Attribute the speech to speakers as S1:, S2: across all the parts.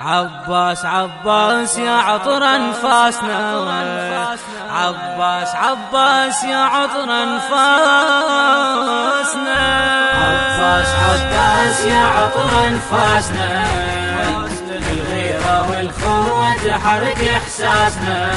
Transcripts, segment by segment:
S1: عباس عباس يا عطر انفاسنا. عباس عباس يا عطر انفاسنا.
S2: عباس عباس يا عطر انفاسنا. الغيرة والخوة تحرك إحساسنا.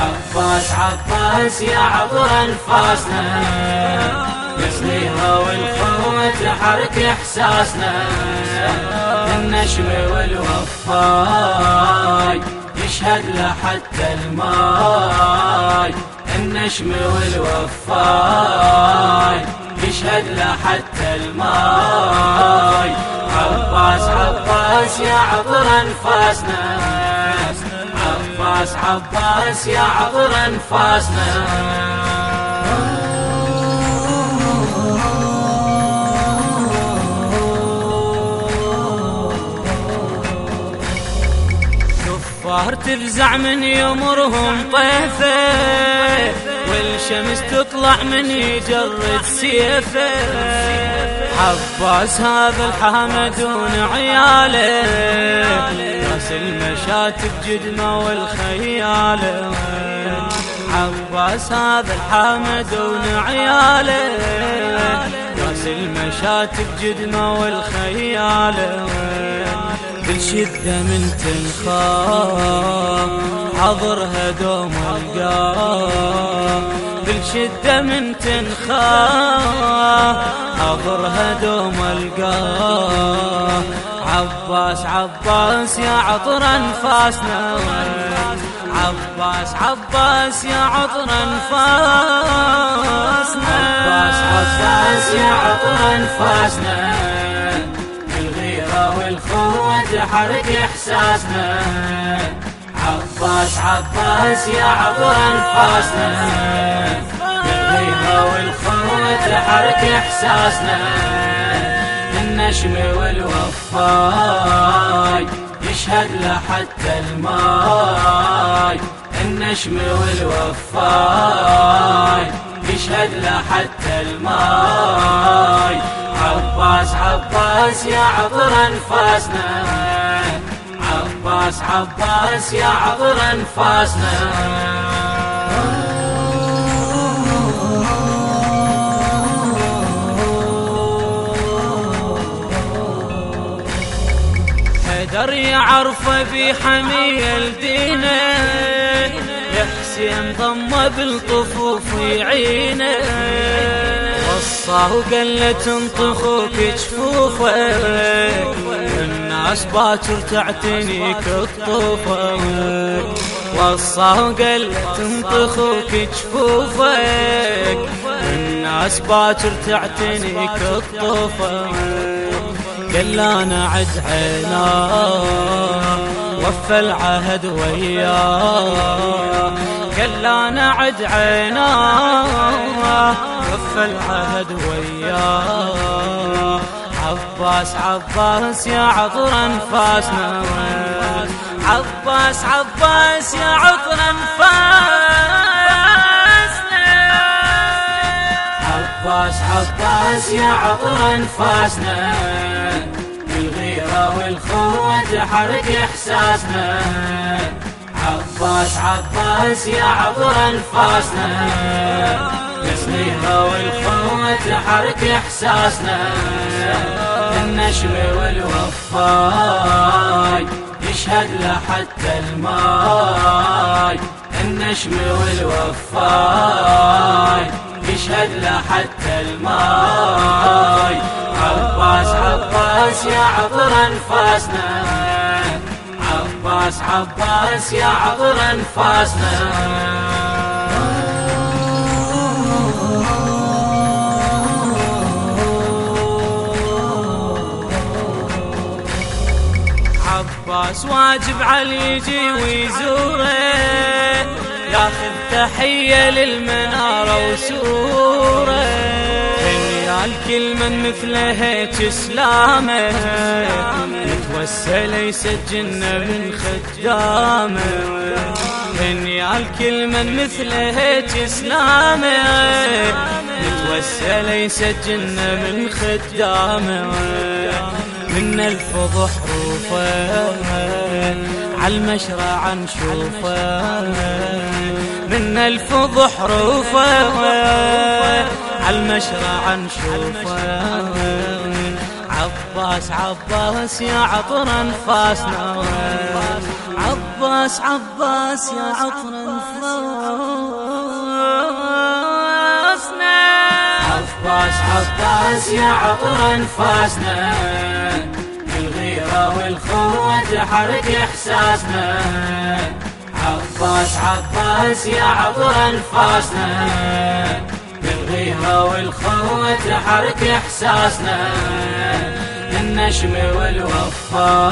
S2: عباس عباس يا عطر انفاسنا. الغيرة والخوة تحرك إحساسنا. النشم والوفاي يشهد له حتى الماي النشم والوفاي يشهد له حتى الماي عباس عباس يا عطر أنفاسنا. عباس عباس يا عطر أنفاسنا.
S1: كفار تفزع من يمرهم طيفة والشمس تطلع من يجرد سيفة. عباس هذا الحامدون عياله ناس المشات بجدمه والخياله. عباس هذا الحامدون عياله ناس المشات بجدمه والخياله. بالشدة من تنخاف حضرها دوم القاف بالشدة من تنخاف حضرها دوم القاف عباس عباس يا عطر أنفاسنا عباس عباس يا عطر أنفاسنا
S2: عباس عباس يا عطر أنفاسنا والخوة تحرك إحساسنا. عباس عباس يا عطر أنفاسنا. الغيرة والخوة تحرك إحساسنا. النشم والوفاي يشهد له حتى الماي النشم والوفاي يشهد له حتى الماي عباس يا عطر انفاسنا. عباس عباس يا عطر انفاسنا.
S1: حيدر يعرفه بحمية الدينة. يا حسين ضمه بالطفوف يعينه وصاه وقال له تنطخوك جفوفك الناس باكر تعتنيك الطوفك وصاه وقال له تنطخوك جفوفك الناس باكر تعتنيك الطوفك قال أنا عد عينا وفى العهد وياه. قال أنا عد عينا وفى العهد وياه. عباس عباس يا عطر انفاسنا. عباس عباس يا عطر انفاسنا.
S2: عباس عباس يا عطر انفاسنا. الغيرة والخوة تحرك إحساسنا. عباس عباس يا عطر أنفاسنا. الغيرة والخوة تحرك إحساسنا. النشم والوفاي يشهد له حتى الماي. النشم والوفاي يشهد له حتى الماي. عباس عباس يا عطر انفاسنا. عباس عباس يا عطر انفاسنا.
S1: عباس واجب علي يجي ويزوره. ياخذ تحية للمنارة وسورة. يا كل من مثله هيك سلامه يتوسل يسجلنا من خدامة. يا الكل من مثل هيك إسلامة. نتوسل يسجلنا من خدامة. من الفضح روفة. عالمشرع نشوفه. من الفضح روفه عالمشرع نشوفه عباس عباس يا عطر انفاسنا عباس عباس يا عطر انفاسنا
S2: عباس عباس يا عطر انفاسنا الغيرة والخوة تحرك إحساسنا. عباس عباس يا عطر انفاسنا. بالغيرة والخوة تحرك احساسنا. النشم والوفاي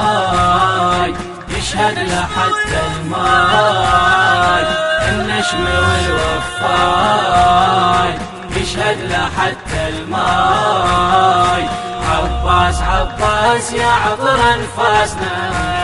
S2: يشهد له حتى الماي النشم والوفاي يشهد له حتى الماي عباس عباس يا عطر انفاسنا.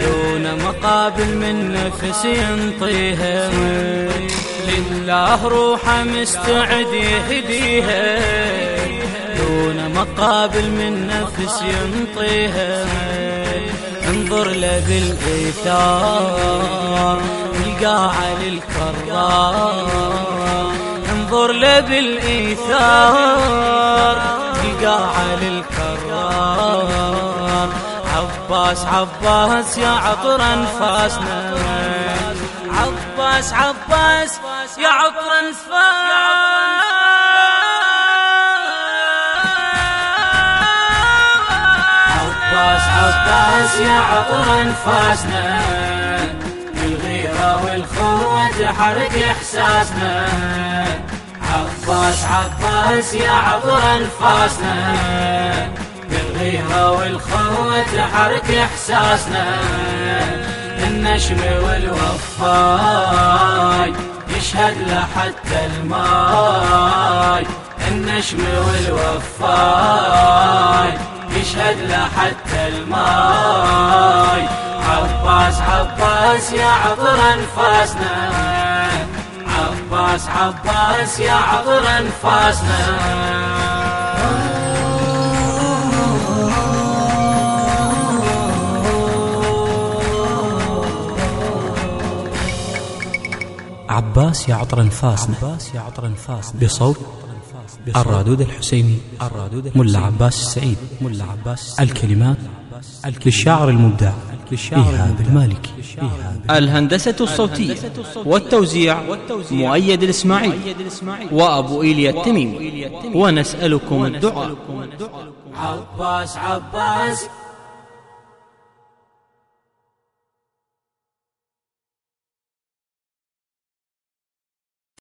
S1: دون مقابل من نفس ينطيها لله روحه مستعد يهديها دون مقابل من نفس ينطيها انظر له بالايثار القاعة للكرار انظر له بالايثار القاعة للكرار عباس عباس يا عطر انفاسنا عباس عباس يا عطر انفاسنا
S2: عباس عباس يا عطر انفاسنا الغيرة والخوة تحرك احساسنا عباس عباس يا عطر انفاسنا بالغيرة والخوة تحرك إحساسنا النشم والوفاي يشهد له حتى الماي النشم والوفاي يشهد له حتى الماي عباس عباس يا عطر أنفاسنا. عباس عباس يا عطر أنفاسنا.
S3: عباس يا عطر انفاسنا عباس يا عطر انفاسنا بصوت الرادود الحسيني الرادود ملا عباس السعيد. ملا عباس الكلمات للشاعر المبدع إيهاب المالكي
S4: الهندسة الصوتية والتوزيع مؤيد الإسماعيل. وأبو إيليا التميمي. ونسألكم الدعاء.
S2: عباس عباس.